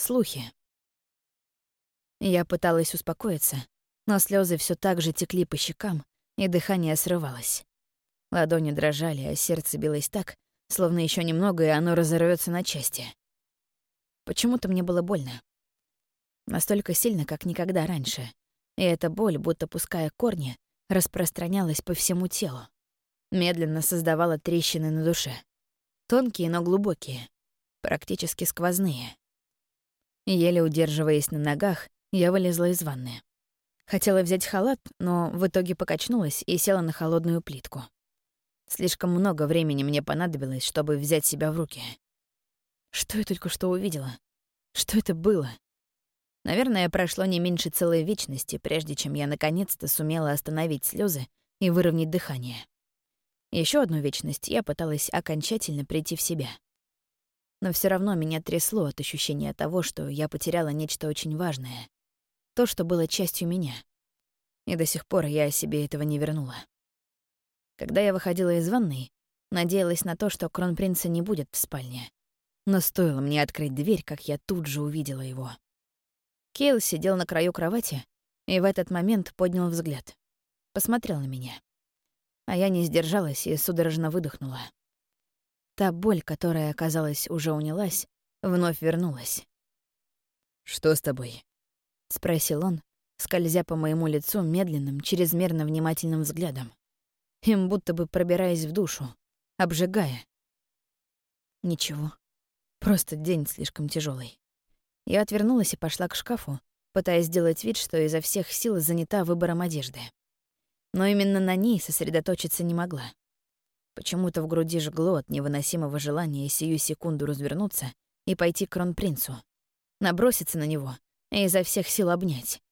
Слухи. Я пыталась успокоиться, но слезы все так же текли по щекам, и дыхание срывалось. Ладони дрожали, а сердце билось так, словно еще немного, и оно разорвется на части. Почему-то мне было больно. Настолько сильно, как никогда раньше. И эта боль, будто пуская корни, распространялась по всему телу. Медленно создавала трещины на душе. Тонкие, но глубокие. Практически сквозные. Еле удерживаясь на ногах, я вылезла из ванны. Хотела взять халат, но в итоге покачнулась и села на холодную плитку. Слишком много времени мне понадобилось, чтобы взять себя в руки. Что я только что увидела? Что это было? Наверное, прошло не меньше целой вечности, прежде чем я наконец-то сумела остановить слезы и выровнять дыхание. Еще одну вечность я пыталась окончательно прийти в себя. Но все равно меня трясло от ощущения того, что я потеряла нечто очень важное. То, что было частью меня. И до сих пор я себе этого не вернула. Когда я выходила из ванной, надеялась на то, что кронпринца не будет в спальне. Но стоило мне открыть дверь, как я тут же увидела его. Кейл сидел на краю кровати и в этот момент поднял взгляд. Посмотрел на меня. А я не сдержалась и судорожно выдохнула. Та боль, которая, казалось, уже унялась, вновь вернулась. «Что с тобой?» — спросил он, скользя по моему лицу медленным, чрезмерно внимательным взглядом им будто бы пробираясь в душу, обжигая. Ничего, просто день слишком тяжелый. Я отвернулась и пошла к шкафу, пытаясь сделать вид, что изо всех сил занята выбором одежды. Но именно на ней сосредоточиться не могла. Почему-то в груди жгло от невыносимого желания сию секунду развернуться и пойти к кронпринцу, наброситься на него и изо всех сил обнять.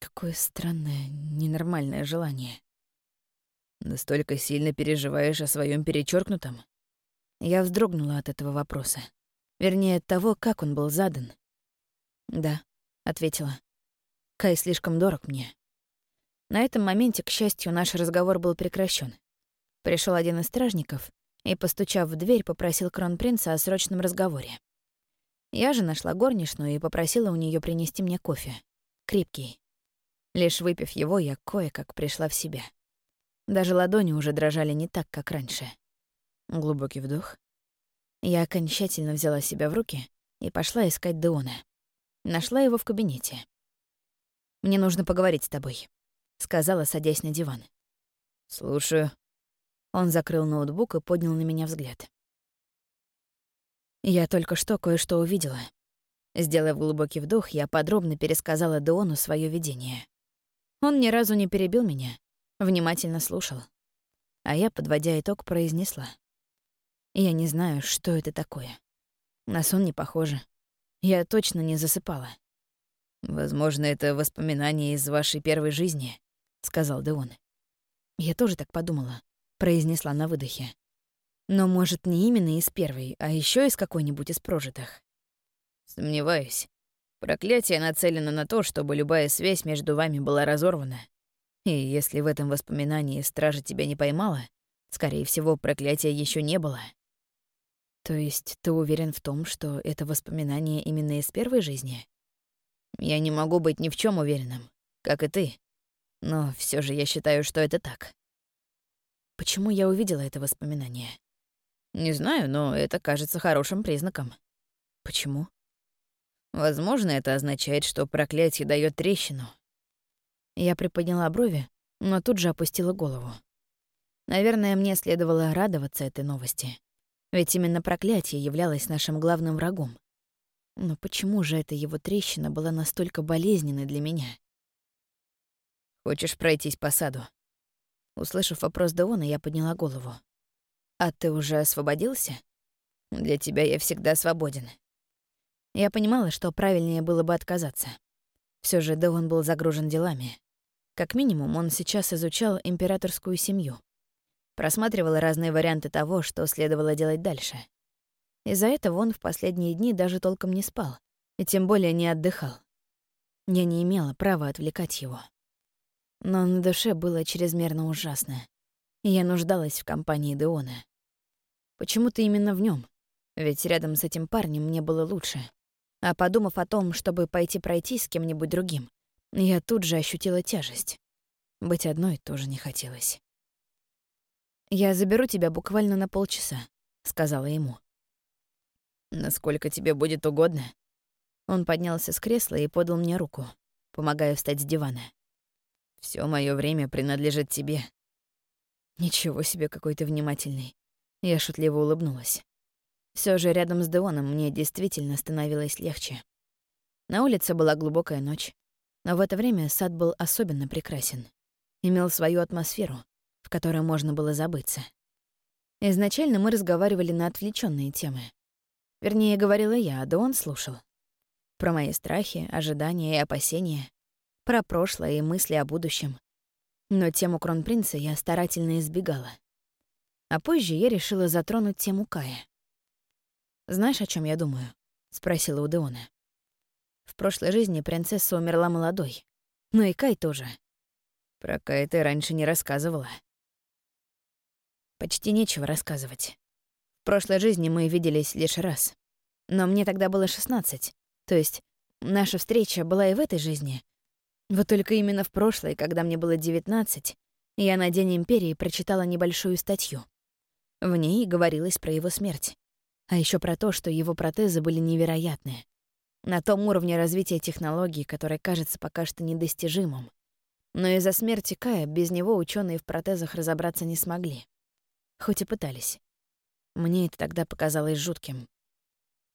Какое странное, ненормальное желание. Настолько сильно переживаешь о своем перечеркнутом? Я вздрогнула от этого вопроса. Вернее, от того, как он был задан. «Да», — ответила. «Кай слишком дорог мне». На этом моменте, к счастью, наш разговор был прекращен. Пришел один из стражников и, постучав в дверь, попросил кронпринца о срочном разговоре. Я же нашла горничную и попросила у нее принести мне кофе. Крепкий. Лишь выпив его, я кое-как пришла в себя. Даже ладони уже дрожали не так, как раньше. Глубокий вдох. Я окончательно взяла себя в руки и пошла искать Деона. Нашла его в кабинете. «Мне нужно поговорить с тобой», — сказала, садясь на диван. «Слушаю». Он закрыл ноутбук и поднял на меня взгляд. Я только что кое-что увидела. Сделав глубокий вдох, я подробно пересказала Деону свое видение. Он ни разу не перебил меня, внимательно слушал. А я, подводя итог, произнесла. Я не знаю, что это такое. На сон не похоже. Я точно не засыпала. «Возможно, это воспоминания из вашей первой жизни», — сказал Деон. Я тоже так подумала, произнесла на выдохе. Но, может, не именно из первой, а еще из какой-нибудь из прожитых. Сомневаюсь. Проклятие нацелено на то, чтобы любая связь между вами была разорвана. И если в этом воспоминании стража тебя не поймала, скорее всего, проклятия еще не было. То есть ты уверен в том, что это воспоминание именно из первой жизни? Я не могу быть ни в чем уверенным, как и ты. Но все же я считаю, что это так. Почему я увидела это воспоминание? Не знаю, но это кажется хорошим признаком. Почему? Возможно, это означает, что проклятие дает трещину, я приподняла брови, но тут же опустила голову. Наверное, мне следовало радоваться этой новости. Ведь именно проклятие являлось нашим главным врагом. Но почему же эта его трещина была настолько болезненной для меня? «Хочешь пройтись по саду?» Услышав вопрос Деона, я подняла голову. «А ты уже освободился?» «Для тебя я всегда свободен». Я понимала, что правильнее было бы отказаться. Все же Деон был загружен делами. Как минимум, он сейчас изучал императорскую семью. Просматривал разные варианты того, что следовало делать дальше. Из-за этого он в последние дни даже толком не спал, и тем более не отдыхал. Я не имела права отвлекать его. Но на душе было чрезмерно ужасно, и я нуждалась в компании Деона. Почему-то именно в нем, ведь рядом с этим парнем мне было лучше, А подумав о том, чтобы пойти пройти с кем-нибудь другим, я тут же ощутила тяжесть. Быть одной тоже не хотелось. «Я заберу тебя буквально на полчаса», — сказала ему. «Насколько тебе будет угодно». Он поднялся с кресла и подал мне руку, помогая встать с дивана. Все мое время принадлежит тебе». Ничего себе, какой ты внимательный. Я шутливо улыбнулась. Все же рядом с Деоном мне действительно становилось легче. На улице была глубокая ночь, но в это время сад был особенно прекрасен. Имел свою атмосферу, в которой можно было забыться. Изначально мы разговаривали на отвлеченные темы. Вернее, говорила я, а Деон слушал. Про мои страхи, ожидания и опасения, про прошлое и мысли о будущем. Но тему кронпринца я старательно избегала. А позже я решила затронуть тему Кая. «Знаешь, о чем я думаю?» — спросила у Деона. В прошлой жизни принцесса умерла молодой. Ну и Кай тоже. Про Кая ты раньше не рассказывала. Почти нечего рассказывать. В прошлой жизни мы виделись лишь раз. Но мне тогда было 16. То есть наша встреча была и в этой жизни. Вот только именно в прошлой, когда мне было 19, я на День Империи прочитала небольшую статью. В ней говорилось про его смерть. А еще про то, что его протезы были невероятные. На том уровне развития технологий, который кажется пока что недостижимым. Но из-за смерти Кая без него ученые в протезах разобраться не смогли. Хоть и пытались. Мне это тогда показалось жутким.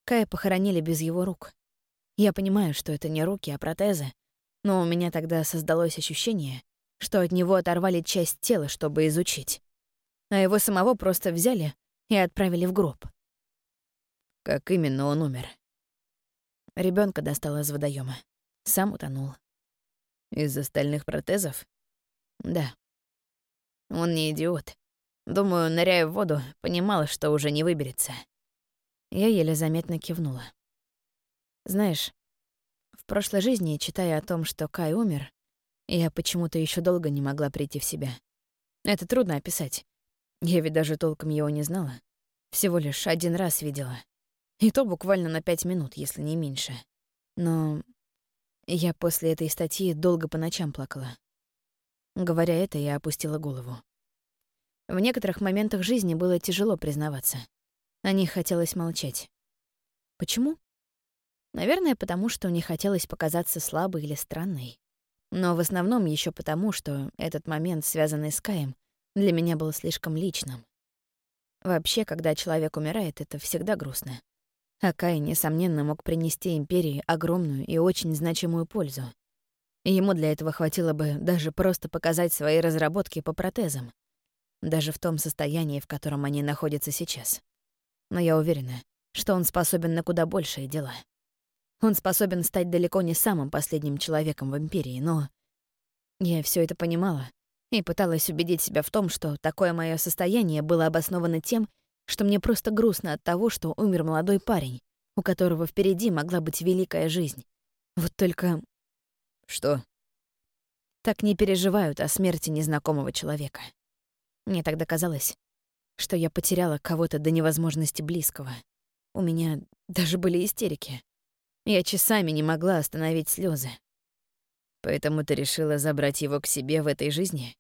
Кая похоронили без его рук. Я понимаю, что это не руки, а протезы, но у меня тогда создалось ощущение, что от него оторвали часть тела, чтобы изучить. А его самого просто взяли и отправили в гроб. Как именно он умер? Ребенка достал из водоема. Сам утонул. Из остальных протезов? Да. Он не идиот. Думаю, ныряя в воду, понимала, что уже не выберется. Я еле заметно кивнула. Знаешь, прошлой жизни, читая о том, что Кай умер, я почему-то еще долго не могла прийти в себя. Это трудно описать. Я ведь даже толком его не знала. Всего лишь один раз видела. И то буквально на пять минут, если не меньше. Но я после этой статьи долго по ночам плакала. Говоря это, я опустила голову. В некоторых моментах жизни было тяжело признаваться. О них хотелось молчать. Почему? Наверное, потому что не хотелось показаться слабой или странной. Но в основном еще потому, что этот момент, связанный с Каем, для меня был слишком личным. Вообще, когда человек умирает, это всегда грустно. Акай, несомненно, мог принести Империи огромную и очень значимую пользу. Ему для этого хватило бы даже просто показать свои разработки по протезам, даже в том состоянии, в котором они находятся сейчас. Но я уверена, что он способен на куда большие дела. Он способен стать далеко не самым последним человеком в Империи, но... Я все это понимала и пыталась убедить себя в том, что такое мое состояние было обосновано тем, что мне просто грустно от того, что умер молодой парень, у которого впереди могла быть великая жизнь. Вот только... Что? Так не переживают о смерти незнакомого человека. Мне тогда казалось, что я потеряла кого-то до невозможности близкого. У меня даже были истерики. Я часами не могла остановить слезы. Поэтому ты решила забрать его к себе в этой жизни?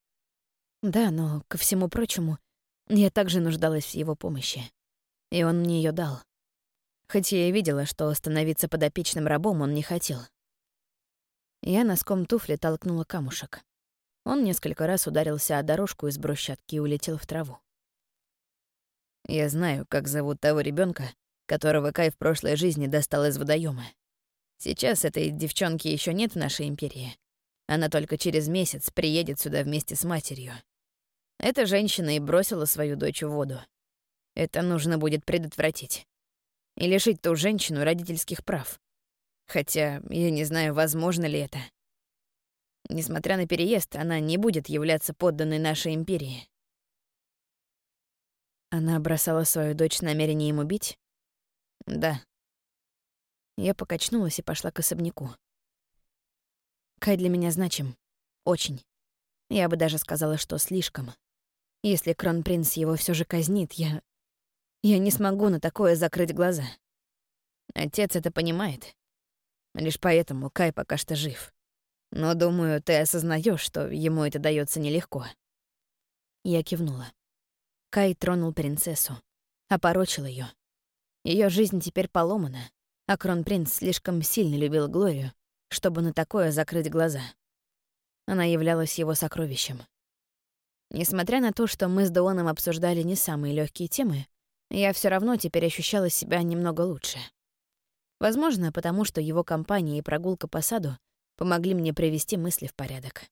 Да, но, ко всему прочему, я также нуждалась в его помощи. И он мне ее дал. Хоть я и видела, что становиться подопечным рабом он не хотел. Я носком туфли толкнула камушек. Он несколько раз ударился о дорожку из брусчатки и улетел в траву. Я знаю, как зовут того ребенка, которого Кай в прошлой жизни достал из водоема. Сейчас этой девчонки еще нет в нашей империи. Она только через месяц приедет сюда вместе с матерью. Эта женщина и бросила свою дочь в воду. Это нужно будет предотвратить. И лишить ту женщину родительских прав. Хотя я не знаю, возможно ли это. Несмотря на переезд, она не будет являться подданной нашей империи. Она бросала свою дочь с намерением убить? Да. Я покачнулась и пошла к особняку. Кай для меня значим. Очень. Я бы даже сказала, что слишком. Если кронпринц его все же казнит, я... Я не смогу на такое закрыть глаза. Отец это понимает. Лишь поэтому Кай пока что жив. Но, думаю, ты осознаешь, что ему это дается нелегко. Я кивнула. Кай тронул принцессу, опорочил ее. Ее жизнь теперь поломана, а кронпринц слишком сильно любил Глорию, чтобы на такое закрыть глаза. Она являлась его сокровищем. Несмотря на то, что мы с Деоном обсуждали не самые легкие темы, я все равно теперь ощущала себя немного лучше. Возможно, потому что его компания и прогулка по саду помогли мне привести мысли в порядок.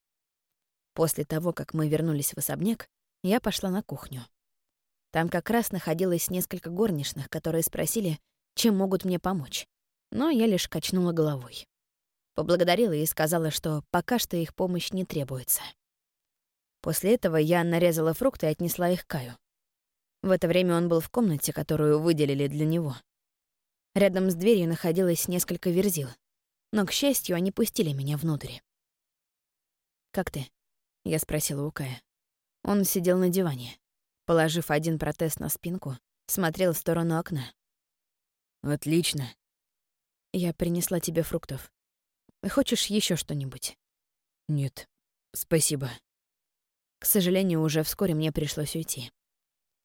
После того, как мы вернулись в особняк, я пошла на кухню. Там как раз находилось несколько горничных, которые спросили, чем могут мне помочь. Но я лишь качнула головой. Поблагодарила и сказала, что пока что их помощь не требуется. После этого я нарезала фрукты и отнесла их Каю. В это время он был в комнате, которую выделили для него. Рядом с дверью находилось несколько верзил, но, к счастью, они пустили меня внутрь. «Как ты?» — я спросила у Кая. Он сидел на диване. Положив один протез на спинку, смотрел в сторону окна. «Отлично». «Я принесла тебе фруктов. Хочешь еще что-нибудь?» «Нет, спасибо». К сожалению, уже вскоре мне пришлось уйти.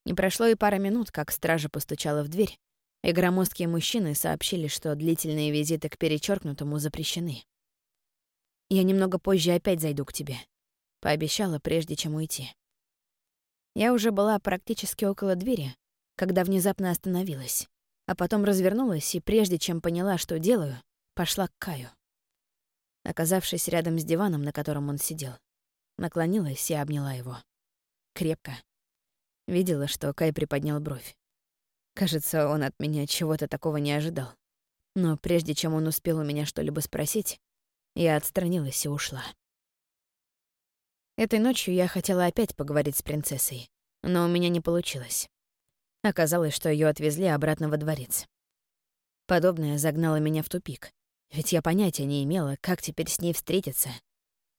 Не прошло и пара минут, как стража постучала в дверь, и громоздкие мужчины сообщили, что длительные визиты к перечеркнутому запрещены. «Я немного позже опять зайду к тебе», — пообещала, прежде чем уйти. Я уже была практически около двери, когда внезапно остановилась, а потом развернулась и, прежде чем поняла, что делаю, пошла к Каю. Оказавшись рядом с диваном, на котором он сидел, наклонилась и обняла его. Крепко. Видела, что Кай приподнял бровь. Кажется, он от меня чего-то такого не ожидал. Но прежде чем он успел у меня что-либо спросить, я отстранилась и ушла. Этой ночью я хотела опять поговорить с принцессой, но у меня не получилось. Оказалось, что ее отвезли обратно во дворец. Подобное загнало меня в тупик, ведь я понятия не имела, как теперь с ней встретиться.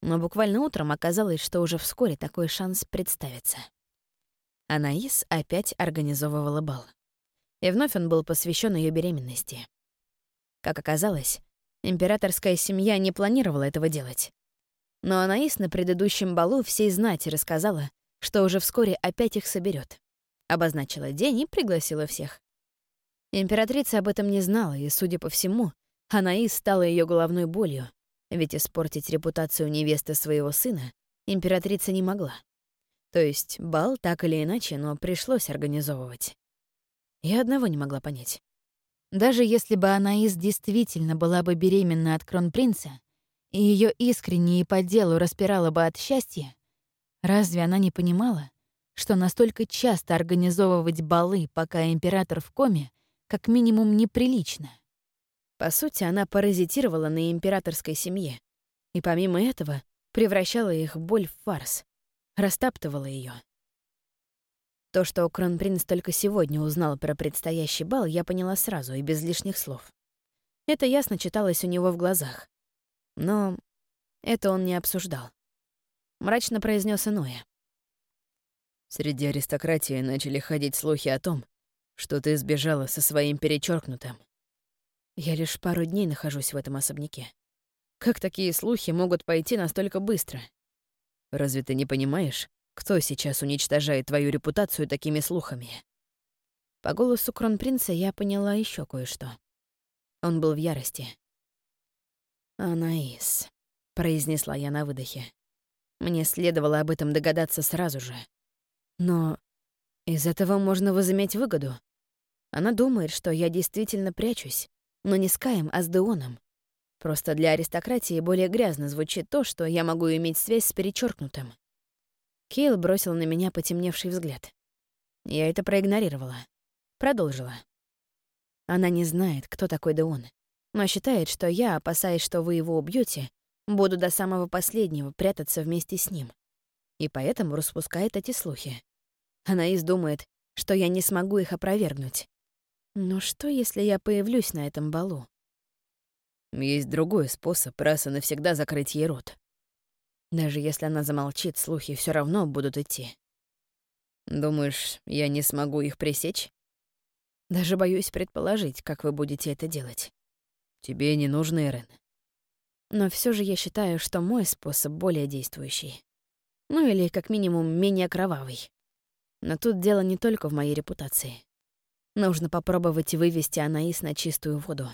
Но буквально утром оказалось, что уже вскоре такой шанс представится. Анаис опять организовывала бал. И вновь он был посвящен ее беременности. Как оказалось, императорская семья не планировала этого делать. Но Анаис на предыдущем балу всей знати рассказала, что уже вскоре опять их соберет. Обозначила день и пригласила всех. Императрица об этом не знала, и, судя по всему, Анаис стала ее головной болью, ведь испортить репутацию невесты своего сына императрица не могла. То есть бал так или иначе, но пришлось организовывать. Я одного не могла понять. Даже если бы Анаис действительно была бы беременна от кронпринца, и ее искренне и по делу распирала бы от счастья, разве она не понимала, что настолько часто организовывать балы, пока император в коме, как минимум неприлично? По сути, она паразитировала на императорской семье, и помимо этого превращала их боль в фарс растаптывала ее. То, что кронпринц только сегодня узнал про предстоящий бал, я поняла сразу и без лишних слов. Это ясно читалось у него в глазах. Но это он не обсуждал. Мрачно произнес иное. Среди аристократии начали ходить слухи о том, что ты сбежала со своим перечеркнутым. Я лишь пару дней нахожусь в этом особняке. Как такие слухи могут пойти настолько быстро? Разве ты не понимаешь, кто сейчас уничтожает твою репутацию такими слухами?» По голосу кронпринца я поняла еще кое-что. Он был в ярости. «Анаис», — произнесла я на выдохе. Мне следовало об этом догадаться сразу же. Но из этого можно возыметь выгоду. Она думает, что я действительно прячусь, но не с Каем, а с Деоном. Просто для аристократии более грязно звучит то, что я могу иметь связь с перечеркнутым. Кейл бросил на меня потемневший взгляд. Я это проигнорировала. Продолжила. Она не знает, кто такой Деон, но считает, что я, опасаясь, что вы его убьете, буду до самого последнего прятаться вместе с ним. И поэтому распускает эти слухи. Она издумает, что я не смогу их опровергнуть. Но что, если я появлюсь на этом балу? Есть другой способ раз и навсегда закрыть ей рот. Даже если она замолчит, слухи все равно будут идти. Думаешь, я не смогу их пресечь? Даже боюсь предположить, как вы будете это делать. Тебе не нужно, Эрен. Но все же я считаю, что мой способ более действующий. Ну или, как минимум, менее кровавый. Но тут дело не только в моей репутации. Нужно попробовать вывести Анаис на чистую воду.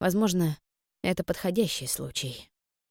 Возможно, это подходящий случай.